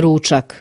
ručak.